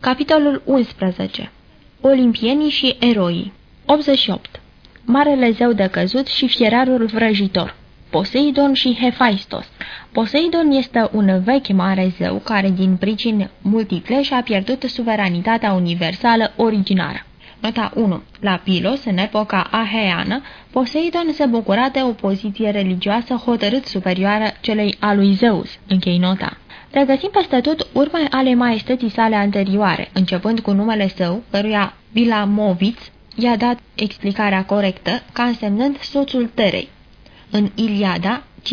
Capitolul 11 Olimpienii și eroii 88. Marele zeu de căzut și fierarul vrăjitor Poseidon și Hephaistos Poseidon este un vechi mare zeu care din pricini multiple și-a pierdut suveranitatea universală originară. Nota 1. La Pilos, în epoca aheană, Poseidon se bucura de o poziție religioasă hotărât superioară celei a lui Zeus. Închei nota. Regăsim peste tot urme ale maestății sale anterioare, începând cu numele său, căruia Bilamoviț i-a dat explicarea corectă, ca însemnând soțul Terei. În Iliada, 15-204,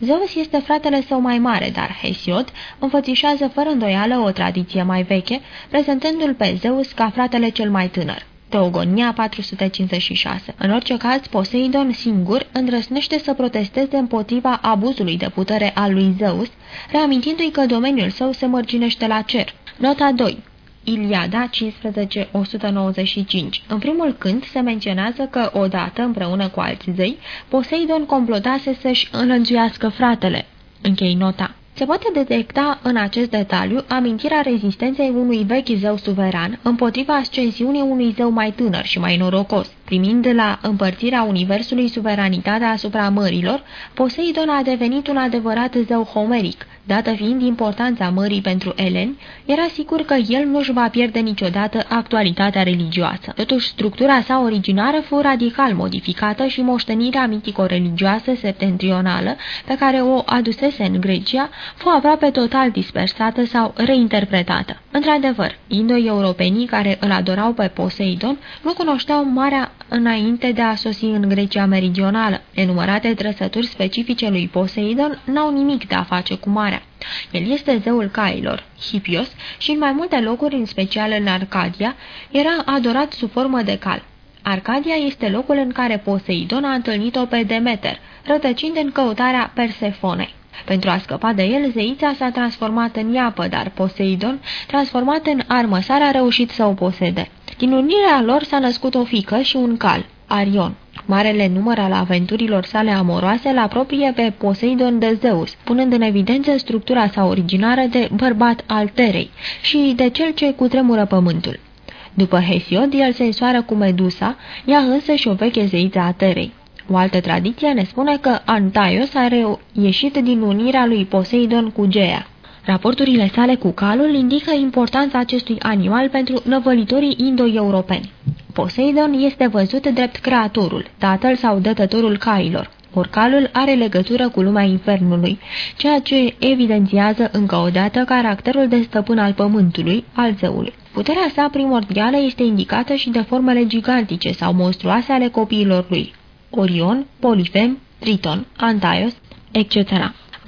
Zeus este fratele său mai mare, dar Hesiod înfățișează fără îndoială o tradiție mai veche, prezentându-l pe Zeus ca fratele cel mai tânăr. Teogonia 456. În orice caz, Poseidon singur îndrăsnește să protesteze împotriva abuzului de putere al lui Zeus, reamintindu-i că domeniul său se mărginește la cer. Nota 2. Iliada 15.195 În primul cânt se menționează că odată, împreună cu alți zei, Poseidon complotase să-și înlănțuiască fratele. Închei nota. Se poate detecta în acest detaliu amintirea rezistenței unui vechi zeu suveran împotriva ascensiunii unui zeu mai tânăr și mai norocos. Primind la împărțirea universului suveranitatea asupra mărilor, Poseidon a devenit un adevărat zeu homeric, Dată fiind importanța mării pentru eleni, era sigur că el nu își va pierde niciodată actualitatea religioasă. Totuși, structura sa originară fu radical modificată și moștenirea mitico-religioasă septentrională, pe care o adusese în Grecia, fu aproape total dispersată sau reinterpretată. Într-adevăr, indo-europenii care îl adorau pe Poseidon nu cunoșteau marea înainte de a sosi în Grecia meridională. Enumărate trăsături specifice lui Poseidon n-au nimic de a face cu marea. El este zeul cailor, Hipios, și în mai multe locuri, în special în Arcadia, era adorat sub formă de cal. Arcadia este locul în care Poseidon a întâlnit-o pe Demeter, rătăcind în căutarea Persefonei. Pentru a scăpa de el, zeița s-a transformat în iapă, dar Poseidon, transformat în armă, s-a reușit să o posede. Din unirea lor s-a născut o fică și un cal, Arion. Marele număr al aventurilor sale amoroase la apropie pe Poseidon de Zeus, punând în evidență structura sa originară de bărbat al Terei și de cel ce cutremură pământul. După Hesiod, el se însoară cu Medusa, ea însă și o veche zeiță a Terei. O altă tradiție ne spune că Antaios a ieșit din unirea lui Poseidon cu Gea. Raporturile sale cu calul indică importanța acestui animal pentru năvălitorii indo-europeni. Poseidon este văzut drept creatorul, tatăl sau dătătorul cailor. Orcalul are legătură cu lumea infernului, ceea ce evidențiază încă o dată caracterul de stăpân al pământului, al zeului. Puterea sa primordială este indicată și de formele gigantice sau monstruoase ale copiilor lui. Orion, Polifem, Triton, Antaios, etc.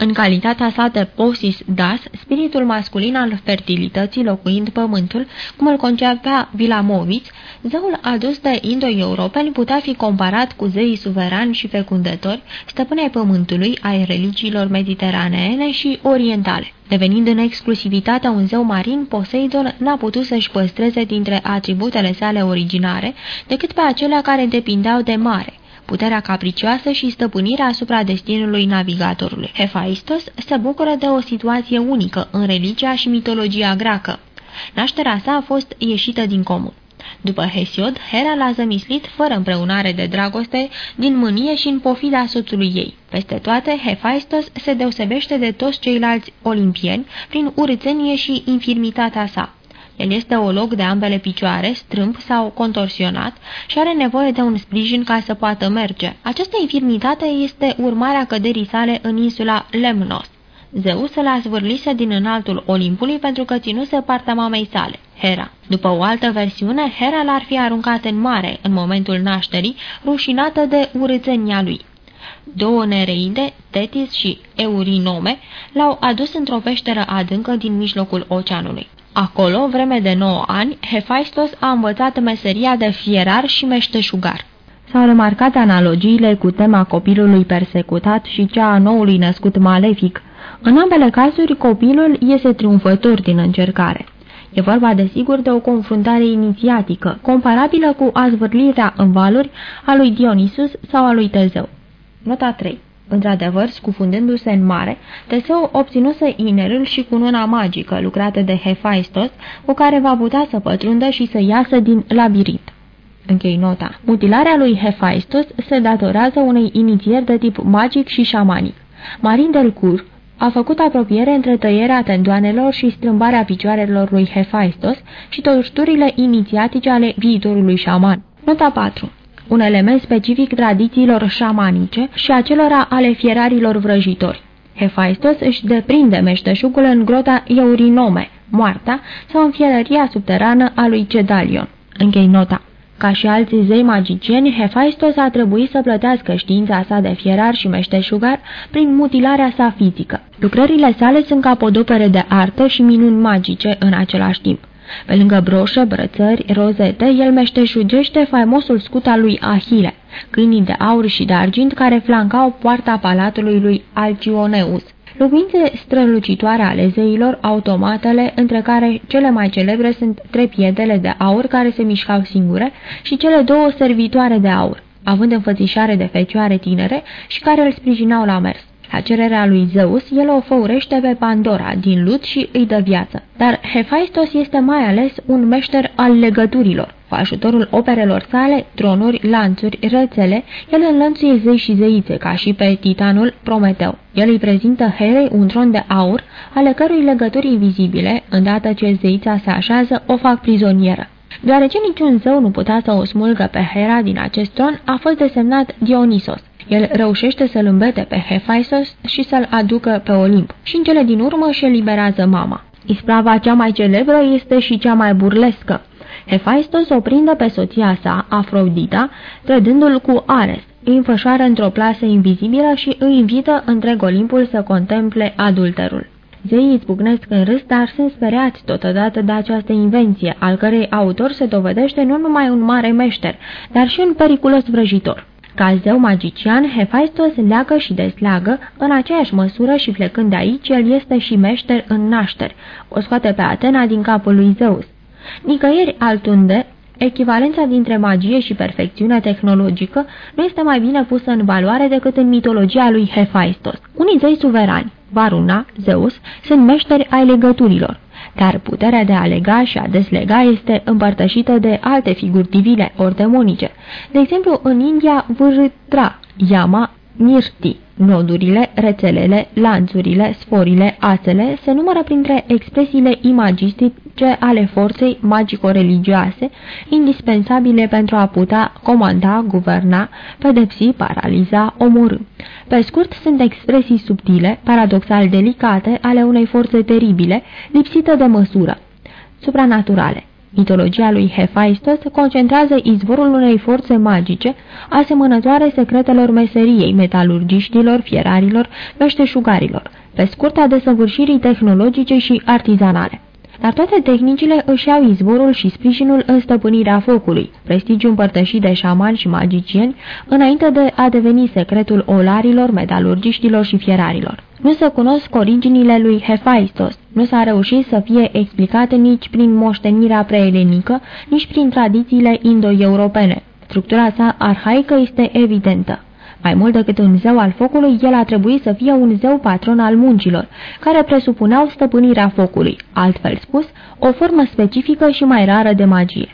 În calitatea sa de Posis Das, spiritul masculin al fertilității locuind pământul, cum îl concepea Vilamoviț, zeul adus de indo-europeni putea fi comparat cu zeii suverani și fecundători, stăpânei pământului, ai religiilor mediteraneene și orientale. Devenind în exclusivitatea un zeu marin, Poseidon n-a putut să-și păstreze dintre atributele sale originare decât pe acelea care depindeau de mare, puterea capricioasă și stăpânirea asupra destinului navigatorului. Hephaistos se bucură de o situație unică în religia și mitologia greacă. Nașterea sa a fost ieșită din comun. După Hesiod, Hera l-a zămislit fără împreunare de dragoste, din mânie și în pofida soțului ei. Peste toate, Hephaistos se deosebește de toți ceilalți olimpieni prin urățenie și infirmitatea sa. El este olog de ambele picioare, strâmb sau contorsionat și are nevoie de un sprijin ca să poată merge. Această infirmitate este urmarea căderii sale în insula Lemnos. Zeus îl a zvârlise din înaltul Olimpului pentru că ținuse partea mamei sale, Hera. După o altă versiune, Hera l-ar fi aruncat în mare în momentul nașterii, rușinată de urâțenia lui. Două nereide, Tetis și Eurinome, l-au adus într-o peșteră adâncă din mijlocul oceanului. Acolo, vreme de 9 ani, Hephaistos a învățat meseria de fierar și meșteșugar. S-au remarcat analogiile cu tema copilului persecutat și cea a noului născut malefic. În ambele cazuri, copilul iese triumfător din încercare. E vorba, desigur, de o confruntare inițiatică, comparabilă cu azvârlirea în valuri a lui Dionisus sau a lui Tezeu. Nota 3 Într-adevăr, scufundându-se în mare, Teseu obținuse inerul și cununa magică lucrată de Hephaistos, cu care va putea să pătrundă și să iasă din labirint. Închei nota. Mutilarea lui Hephaistos se datorează unei inițieri de tip magic și șamanic. Marin del Cur a făcut apropiere între tăierea tendoanelor și strâmbarea picioarelor lui Hephaistos și torturile inițiatice ale viitorului șaman. Nota 4 un element specific tradițiilor șamanice și acelora ale fierarilor vrăjitori. Hephaistos își deprinde meșteșugul în grota Eurinome, moartea, sau în fierăria subterană a lui Cedalion. Închei nota. Ca și alții zei magicieni, Hephaistos a trebuit să plătească știința sa de fierar și meșteșugar prin mutilarea sa fizică. Lucrările sale sunt capodopere de artă și minuni magice în același timp. Pe lângă broșă, brățări, rozete, el meșteșugește faimosul scut al lui Ahile, câinii de aur și de argint care flancau poarta palatului lui Alcioneus. Lumințe strălucitoare ale zeilor, automatele, între care cele mai celebre sunt trepiedele de aur care se mișcau singure și cele două servitoare de aur, având înfățișare de fecioare tinere și care îl sprijinau la mers. La cererea lui Zeus, el o făurește pe Pandora din lut și îi dă viață. Dar Hephaistos este mai ales un meșter al legăturilor. Cu ajutorul operelor sale, tronuri, lanțuri, rețele, el înlănțuie zei și zeițe, ca și pe titanul Prometeu. El îi prezintă Herei un tron de aur, ale cărui legături invizibile, îndată ce zeița se așează, o fac prizonieră. Deoarece niciun zeu nu putea să o smulgă pe Hera din acest tron, a fost desemnat Dionisos. El reușește să-l îmbete pe Hephaistos și să-l aducă pe Olimp și în cele din urmă își eliberează mama. Isprava cea mai celebră este și cea mai burlescă. Hephaistos o prinde pe soția sa, Afrodita, trădându-l cu Ares. Îi înfășoară într-o plasă invizibilă și îi invită întreg Olimpul să contemple adulterul. Zeii izbucnesc în râs, dar sunt speriați totodată de această invenție, al cărei autor se dovedește nu numai un mare meșter, dar și un periculos vrăjitor. Ca zeu magician, Hephaistos leagă și desleagă în aceeași măsură și plecând de aici, el este și meșter în nașteri. O scoate pe Atena din capul lui Zeus. Nicăieri altunde, echivalența dintre magie și perfecțiune tehnologică nu este mai bine pusă în valoare decât în mitologia lui Hephaistos. Unii zei suverani, Varuna, Zeus, sunt meșteri ai legăturilor dar puterea de a lega și a deslega este împărtășită de alte figuri divine ori demonice. De exemplu, în India, Vârâtra, Yama, Nirti, nodurile, rețelele, lanțurile, sforile, asele se numără printre expresiile imagistice ale forței magico-religioase, indispensabile pentru a putea comanda, guverna, pedepsi, paraliza, omorâ. Pe scurt, sunt expresii subtile, paradoxal delicate, ale unei forțe teribile, lipsită de măsură, supranaturale. Mitologia lui Hephaistos concentrează izvorul unei forțe magice, asemănătoare secretelor meseriei, metalurgiștilor, fierarilor, meșteșugarilor, pe scurt a desăvârșirii tehnologice și artizanale. Dar toate tehnicile își iau izvorul și sprijinul în stăpânirea focului, prestigiu împărtășit de șamani și magicieni, înainte de a deveni secretul olarilor, metalurgiștilor și fierarilor. Nu se cunosc originile lui Hephaistos, nu s-a reușit să fie explicate nici prin moștenirea preelenică, nici prin tradițiile indo-europene. Structura sa arhaică este evidentă. Mai mult decât un zeu al focului, el a trebuit să fie un zeu patron al muncilor, care presupuneau stăpânirea focului, altfel spus, o formă specifică și mai rară de magie.